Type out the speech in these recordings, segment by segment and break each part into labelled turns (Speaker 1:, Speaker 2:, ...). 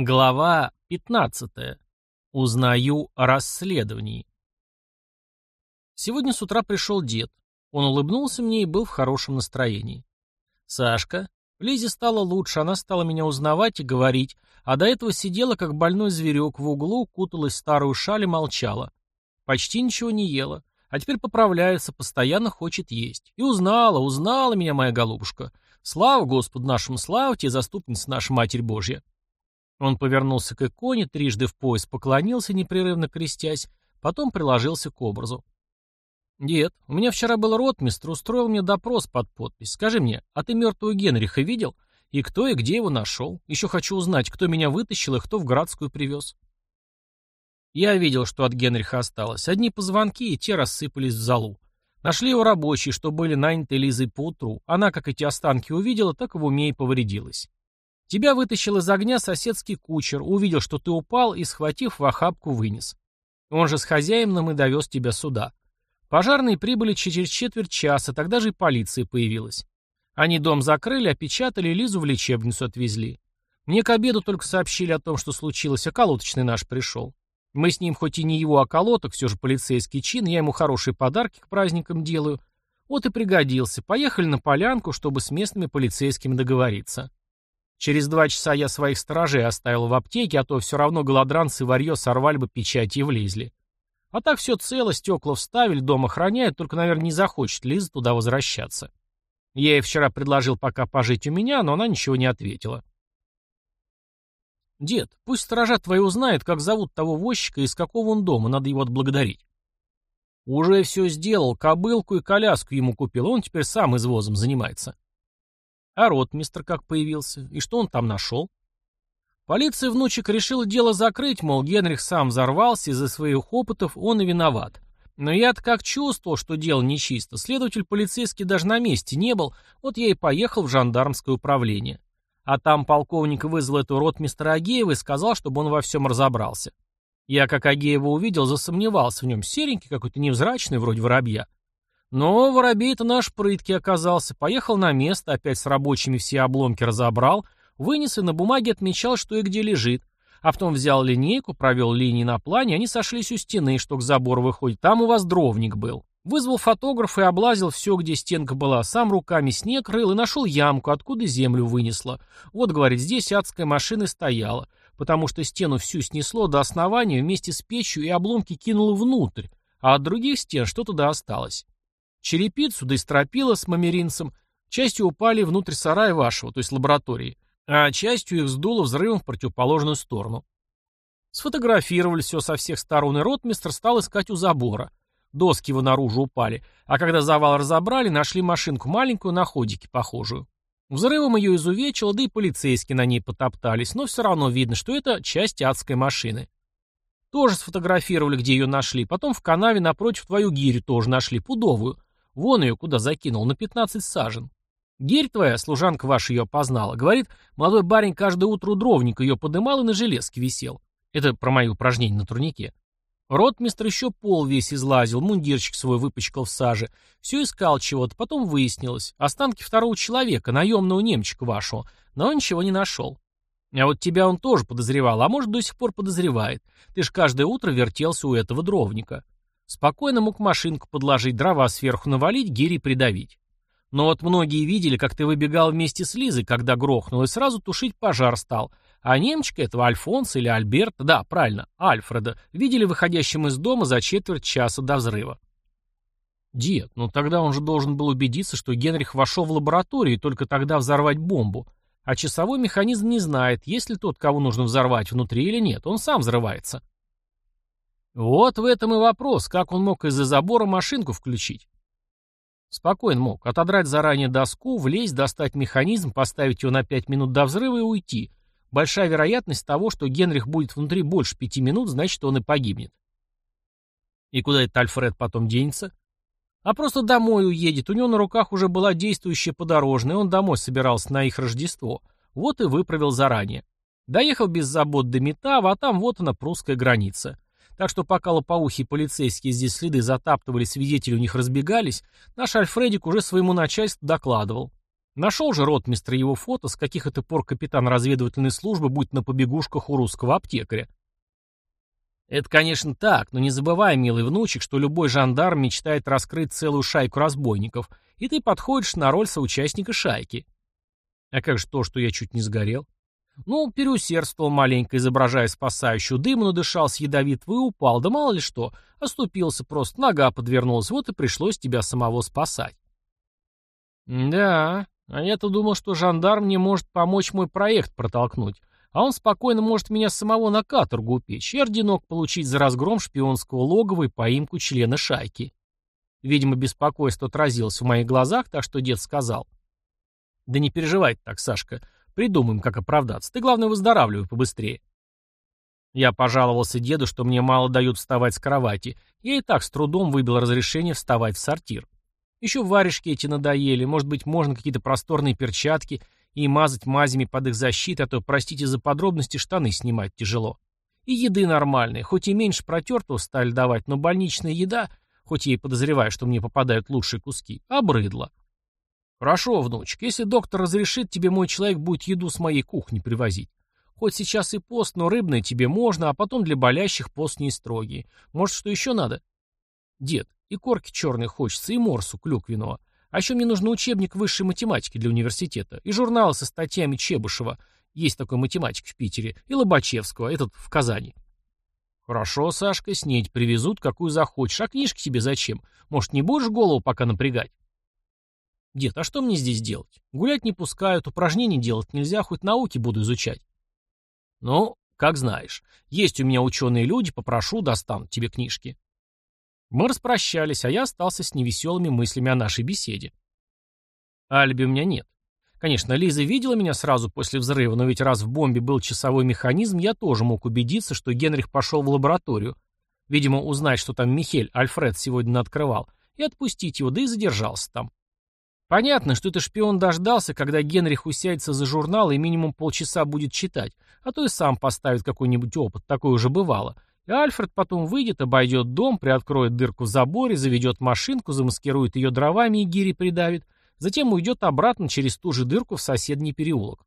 Speaker 1: Глава 15. Узнаю о расследовании. Сегодня с утра пришел дед. Он улыбнулся мне и был в хорошем настроении. Сашка. Лизе стало лучше, она стала меня узнавать и говорить, а до этого сидела, как больной зверек, в углу, куталась в старую шаль и молчала. Почти ничего не ела, а теперь поправляется, постоянно хочет есть. И узнала, узнала меня моя голубушка. Слава Господу нашему, слава тебе, заступница наша Матерь Божья. Он повернулся к иконе, трижды в пояс поклонился, непрерывно крестясь, потом приложился к образу. «Дед, у меня вчера был ротмистр, устроил мне допрос под подпись. Скажи мне, а ты мертвого Генриха видел? И кто и где его нашел? Еще хочу узнать, кто меня вытащил и кто в Градскую привез». Я видел, что от Генриха осталось. Одни позвонки, и те рассыпались в залу. Нашли его рабочие, что были наняты Лизой поутру. Она, как эти останки увидела, так и в уме и повредилась. Тебя вытащил из огня соседский кучер, увидел, что ты упал и, схватив в охапку, вынес. Он же с хозяином и довез тебя сюда. Пожарные прибыли через четверть часа, тогда же и полиция появилась. Они дом закрыли, опечатали Лизу в лечебницу отвезли. Мне к обеду только сообщили о том, что случилось, а колоточный наш пришел. Мы с ним хоть и не его а околоток, все же полицейский чин, я ему хорошие подарки к праздникам делаю. Вот и пригодился. Поехали на полянку, чтобы с местными полицейскими договориться. Через два часа я своих сторожей оставил в аптеке, а то все равно голодранцы варье сорвали бы печати и влезли. А так все цело, стекла вставили, дом охраняют, только, наверное, не захочет Лиза туда возвращаться. Я ей вчера предложил пока пожить у меня, но она ничего не ответила. «Дед, пусть сторожа твои узнает, как зовут того возчика и из какого он дома, надо его отблагодарить». «Уже все сделал, кобылку и коляску ему купил, он теперь сам извозом занимается». А ротмистр как появился? И что он там нашел? Полиция внучек решила дело закрыть, мол, Генрих сам взорвался, из-за своих опытов он и виноват. Но я-то как чувствовал, что дело нечисто. Следователь полицейский даже на месте не был, вот я и поехал в жандармское управление. А там полковник вызвал эту ротмистра Агеева и сказал, чтобы он во всем разобрался. Я, как Агеева увидел, засомневался в нем, серенький какой-то невзрачный, вроде воробья. Но воробей-то наш прытки оказался, поехал на место, опять с рабочими все обломки разобрал, вынес и на бумаге отмечал, что и где лежит. А потом взял линейку, провел линии на плане, они сошлись у стены, что к забору выходит, там у вас дровник был. Вызвал фотографа и облазил все, где стенка была, сам руками снег рыл и нашел ямку, откуда землю вынесло. Вот, говорит, здесь адская машина стояла, потому что стену всю снесло до основания вместе с печью и обломки кинуло внутрь, а от других стен что-то да осталось. Черепицу да и стропила с мамеринцем частью упали внутрь сарая вашего, то есть лаборатории, а частью и вздуло взрывом в противоположную сторону. Сфотографировали все со всех сторон, и ротмистр стал искать у забора. Доски его наружу упали, а когда завал разобрали, нашли машинку маленькую на ходике похожую. Взрывом ее изувечило, да и полицейские на ней потоптались, но все равно видно, что это часть адской машины. Тоже сфотографировали, где ее нашли, потом в канаве напротив твою гирю тоже нашли, пудовую. Вон ее куда закинул, на пятнадцать сажен. Герь твоя, служанка ваша ее познала, говорит, молодой барин каждое утро у дровника ее подымал и на железке висел. Это про мои упражнения на турнике. Ротмистр еще пол весь излазил, мундирчик свой выпачкал в саже. Все искал чего-то, потом выяснилось. Останки второго человека, наемного немчика вашего. Но он ничего не нашел. А вот тебя он тоже подозревал, а может, до сих пор подозревает. Ты ж каждое утро вертелся у этого дровника. Спокойно мог машинку подложить, дрова сверху навалить, гири придавить. Но вот многие видели, как ты выбегал вместе с Лизой, когда грохнул, и сразу тушить пожар стал. А немчика этого Альфонса или Альберта, да, правильно, Альфреда, видели выходящим из дома за четверть часа до взрыва. Дед, ну тогда он же должен был убедиться, что Генрих вошел в лабораторию и только тогда взорвать бомбу. А часовой механизм не знает, есть ли тот, кого нужно взорвать, внутри или нет. Он сам взрывается. Вот в этом и вопрос, как он мог из-за забора машинку включить. Спокойно мог. Отодрать заранее доску, влезть, достать механизм, поставить его на 5 минут до взрыва и уйти. Большая вероятность того, что Генрих будет внутри больше 5 минут, значит, он и погибнет. И куда этот Альфред потом денется? А просто домой уедет. У него на руках уже была действующая подорожная, он домой собирался на их Рождество. Вот и выправил заранее. Доехал без забот до Метава, а там вот она, прусская граница. Так что пока лопоухие полицейские здесь следы затаптывали, свидетели у них разбегались, наш Альфредик уже своему начальству докладывал. Нашел же ротмистр его фото, с каких это пор капитан разведывательной службы будет на побегушках у русского аптекаря. Это, конечно, так, но не забывай, милый внучек, что любой жандарм мечтает раскрыть целую шайку разбойников, и ты подходишь на роль соучастника шайки. А как же то, что я чуть не сгорел? Ну, он переусердствовал маленько, изображая спасающую дыму, надышался ядовитого и упал, да мало ли что, оступился просто, нога подвернулась, вот и пришлось тебя самого спасать. Да, а я-то думал, что жандарм не может помочь мой проект протолкнуть, а он спокойно может меня самого на каторгу упечь и орденок получить за разгром шпионского логова и поимку члена шайки. Видимо, беспокойство отразилось в моих глазах, так что дед сказал. Да не переживай так, Сашка, — Придумаем, как оправдаться. Ты, главное, выздоравливай побыстрее. Я пожаловался деду, что мне мало дают вставать с кровати. Я и так с трудом выбил разрешение вставать в сортир. Еще варежки эти надоели, может быть, можно какие-то просторные перчатки и мазать мазями под их защиту, а то, простите за подробности, штаны снимать тяжело. И еды нормальной, хоть и меньше протертого стали давать, но больничная еда, хоть я и подозреваю, что мне попадают лучшие куски, обрыдла. «Хорошо, внучек, если доктор разрешит, тебе мой человек будет еду с моей кухни привозить. Хоть сейчас и пост, но рыбное тебе можно, а потом для болящих пост не строгий. Может, что еще надо?» «Дед, и корки черной хочется, и морсу клюквенного. А еще мне нужен учебник высшей математики для университета, и журналы со статьями Чебышева, есть такой математик в Питере, и Лобачевского, этот в Казани». «Хорошо, Сашка, снедь привезут, какую захочешь, а книжки тебе зачем? Может, не будешь голову пока напрягать?» «Дед, а что мне здесь делать? Гулять не пускают, упражнений делать нельзя, хоть науки буду изучать». «Ну, как знаешь. Есть у меня ученые люди, попрошу, достанут тебе книжки». Мы распрощались, а я остался с невеселыми мыслями о нашей беседе. Альби у меня нет. Конечно, Лиза видела меня сразу после взрыва, но ведь раз в бомбе был часовой механизм, я тоже мог убедиться, что Генрих пошел в лабораторию. Видимо, узнать, что там Михель, Альфред, сегодня открывал, и отпустить его, да и задержался там. Понятно, что этот шпион дождался, когда Генрих усядется за журнал и минимум полчаса будет читать, а то и сам поставит какой-нибудь опыт, такое уже бывало. И Альфред потом выйдет, обойдет дом, приоткроет дырку в заборе, заведет машинку, замаскирует ее дровами и гири придавит, затем уйдет обратно через ту же дырку в соседний переулок.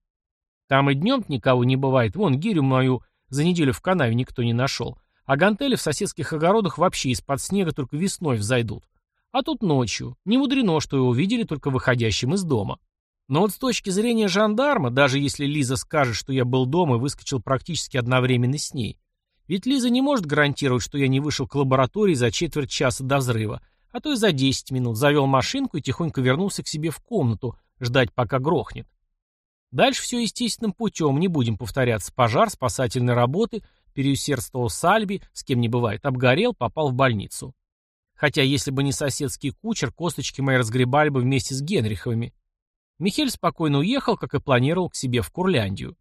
Speaker 1: Там и днем никого не бывает, вон гирю мою за неделю в канаве никто не нашел, а гантели в соседских огородах вообще из-под снега только весной взойдут. А тут ночью. Не мудрено, что его видели только выходящим из дома. Но вот с точки зрения жандарма, даже если Лиза скажет, что я был дома и выскочил практически одновременно с ней, ведь Лиза не может гарантировать, что я не вышел к лаборатории за четверть часа до взрыва, а то и за 10 минут, завел машинку и тихонько вернулся к себе в комнату, ждать пока грохнет. Дальше все естественным путем, не будем повторяться. Пожар, спасательные работы, переусердствовал Сальби, с кем не бывает, обгорел, попал в больницу. Хотя, если бы не соседский кучер, косточки мои разгребали бы вместе с Генриховыми. Михель спокойно уехал, как и планировал, к себе в Курляндию.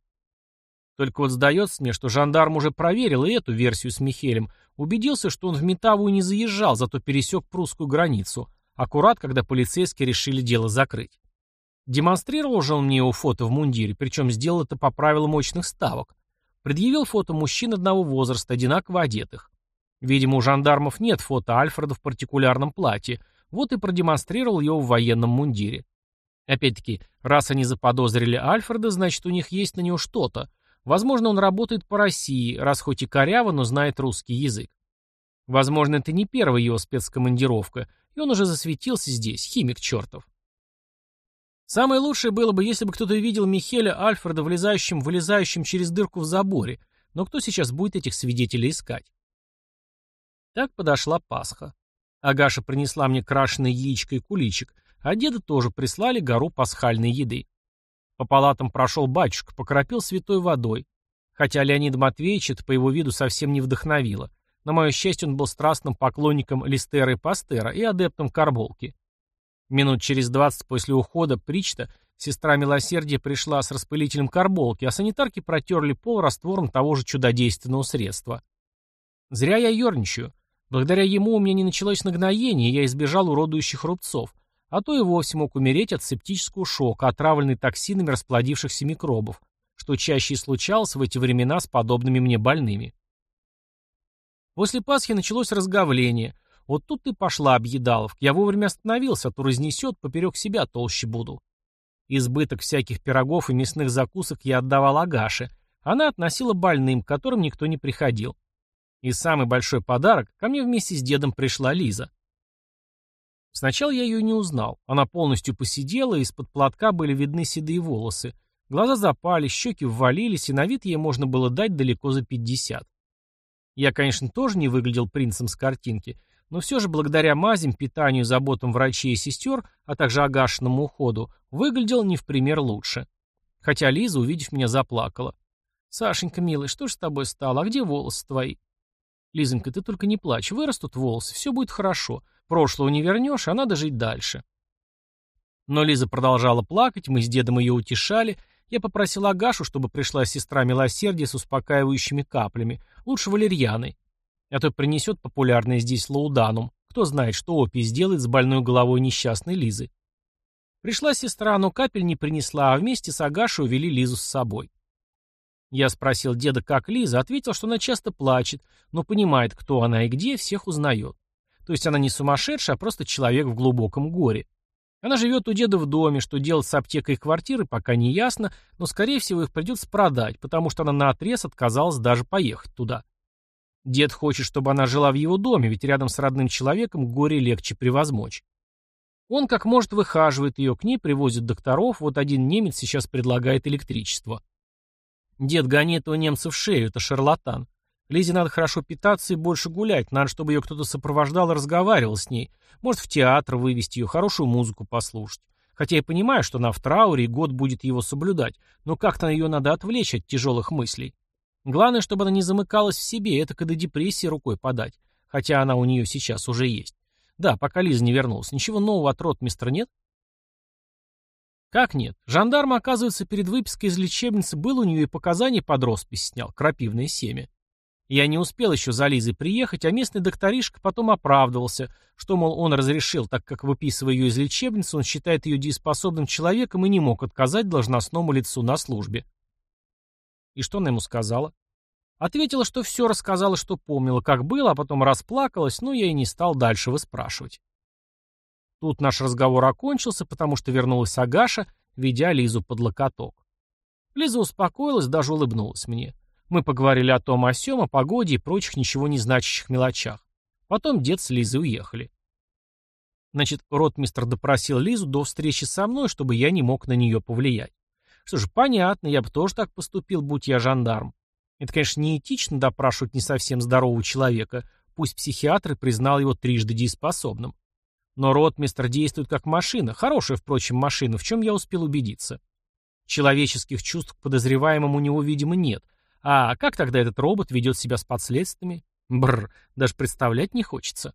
Speaker 1: Только вот сдается мне, что жандарм уже проверил и эту версию с Михелем, убедился, что он в Метавую не заезжал, зато пересек прусскую границу, аккурат, когда полицейские решили дело закрыть. Демонстрировал же он мне его фото в мундире, причем сделал это по правилам мощных ставок. Предъявил фото мужчин одного возраста, одинаково одетых. Видимо, у жандармов нет фото Альфреда в партикулярном платье, вот и продемонстрировал его в военном мундире. Опять-таки, раз они заподозрили Альфреда, значит, у них есть на него что-то. Возможно, он работает по России, раз хоть и коряво, но знает русский язык. Возможно, это не первая его спецкомандировка, и он уже засветился здесь, химик чертов. Самое лучшее было бы, если бы кто-то видел Михеля Альфреда влезающим-вылезающим через дырку в заборе, но кто сейчас будет этих свидетелей искать? Так подошла Пасха. Агаша принесла мне крашеное яичко и куличик, а деда тоже прислали гору пасхальной еды. По палатам прошел батюшка, покропил святой водой. Хотя Леонид Матвеевич это по его виду совсем не вдохновило. На мое счастье, он был страстным поклонником Листера и Пастера и адептом карболки. Минут через двадцать после ухода Причта сестра милосердия пришла с распылителем карболки, а санитарки протерли пол раствором того же чудодейственного средства. Зря я ерничаю. Благодаря ему у меня не началось нагноение, я избежал уродующих рубцов, а то и вовсе мог умереть от септического шока, отравленный токсинами расплодившихся микробов, что чаще и случалось в эти времена с подобными мне больными. После Пасхи началось разговление. Вот тут ты пошла, объедаловка. Я вовремя остановился, а то разнесет, поперек себя толще буду. Избыток всяких пирогов и мясных закусок я отдавал Агаше. Она относила больным, к которым никто не приходил. И самый большой подарок, ко мне вместе с дедом пришла Лиза. Сначала я ее не узнал. Она полностью посидела, и из-под платка были видны седые волосы. Глаза запали, щеки ввалились, и на вид ей можно было дать далеко за пятьдесят. Я, конечно, тоже не выглядел принцем с картинки, но все же благодаря мазям, питанию, заботам врачей и сестер, а также агашенному уходу, выглядел не в пример лучше. Хотя Лиза, увидев меня, заплакала. «Сашенька, милый, что ж с тобой стало? А где волосы твои?» Лизонька, ты только не плачь, вырастут волосы, все будет хорошо. Прошлого не вернешь, а надо жить дальше. Но Лиза продолжала плакать, мы с дедом ее утешали. Я попросил Агашу, чтобы пришла сестра милосердия с успокаивающими каплями, лучше валерьяны. А то принесет популярный здесь лауданум. Кто знает, что опий сделает с больной головой несчастной Лизы. Пришла сестра, но капель не принесла, а вместе с Агашей увели Лизу с собой. Я спросил деда, как Лиза, ответил, что она часто плачет, но понимает, кто она и где, всех узнает. То есть она не сумасшедшая, а просто человек в глубоком горе. Она живет у деда в доме, что делать с аптекой и квартирой пока не ясно, но, скорее всего, их придется продать, потому что она наотрез отказалась даже поехать туда. Дед хочет, чтобы она жила в его доме, ведь рядом с родным человеком горе легче превозмочь. Он как может выхаживает ее, к ней привозит докторов, вот один немец сейчас предлагает электричество. Дед гоняет у немцев шею, это шарлатан. Лизе надо хорошо питаться и больше гулять, надо, чтобы ее кто-то сопровождал и разговаривал с ней. Может, в театр вывести ее, хорошую музыку послушать. Хотя я понимаю, что она в трауре и год будет его соблюдать, но как-то ее надо отвлечь от тяжелых мыслей. Главное, чтобы она не замыкалась в себе, это когда депрессии рукой подать. Хотя она у нее сейчас уже есть. Да, пока Лиза не вернулась, ничего нового от ротмистра нет? Как нет? Жандарм, оказывается, перед выпиской из лечебницы был у нее и показания под роспись снял, крапивное семя. Я не успел еще за Лизой приехать, а местный докторишка потом оправдывался, что, мол, он разрешил, так как, выписывая ее из лечебницы, он считает ее дееспособным человеком и не мог отказать должностному лицу на службе. И что она ему сказала? Ответила, что все рассказала, что помнила, как было, а потом расплакалась, но я и не стал дальше выспрашивать. Тут наш разговор окончился, потому что вернулась Агаша, ведя Лизу под локоток. Лиза успокоилась, даже улыбнулась мне. Мы поговорили о том о сём, о погоде и прочих ничего не значащих мелочах. Потом дед с Лизой уехали. Значит, ротмистр допросил Лизу до встречи со мной, чтобы я не мог на нее повлиять. Что же, понятно, я бы тоже так поступил, будь я жандарм. Это, конечно, неэтично допрашивать не совсем здорового человека, пусть психиатр признал его трижды дееспособным. Но ротмистр действует как машина, хорошая, впрочем, машина, в чем я успел убедиться. Человеческих чувств к подозреваемому у него, видимо, нет. А как тогда этот робот ведет себя с подследственными? Бррр, даже представлять не хочется.